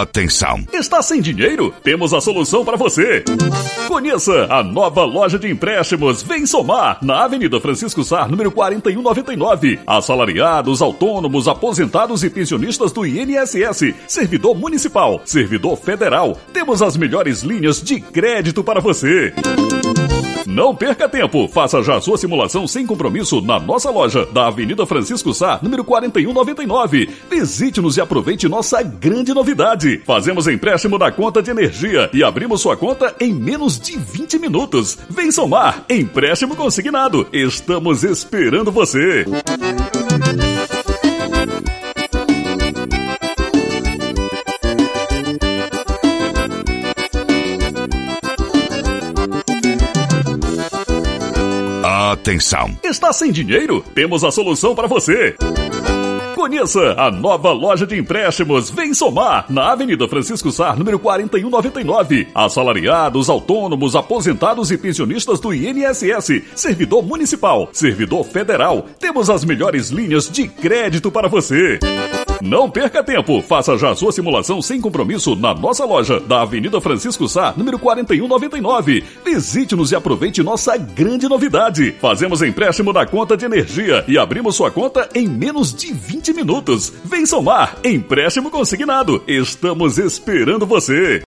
Atenção! Está sem dinheiro? Temos a solução para você. Conheça a nova loja de empréstimos Vem Somar, na Avenida Francisco Sar, número 4199. Assalariados, autônomos, aposentados e pensionistas do INSS, servidor municipal, servidor federal. Temos as melhores linhas de crédito para você. Não perca tempo, faça já sua simulação sem compromisso na nossa loja da Avenida Francisco Sá, número 4199. Visite-nos e aproveite nossa grande novidade. Fazemos empréstimo da conta de energia e abrimos sua conta em menos de 20 minutos. Vem somar, empréstimo consignado. Estamos esperando você. Atenção! Está sem dinheiro? Temos a solução para você. Conheça a nova loja de empréstimos Vem Somar, na Avenida Francisco Sar, número 4199. Assalariados, autônomos, aposentados e pensionistas do INSS, servidor municipal, servidor federal. Temos as melhores linhas de crédito para você. Não perca tempo, faça já sua simulação sem compromisso na nossa loja da Avenida Francisco Sá, número 4199. Visite-nos e aproveite nossa grande novidade. Fazemos empréstimo da conta de energia e abrimos sua conta em menos de 20 minutos. Vem somar, empréstimo consignado. Estamos esperando você.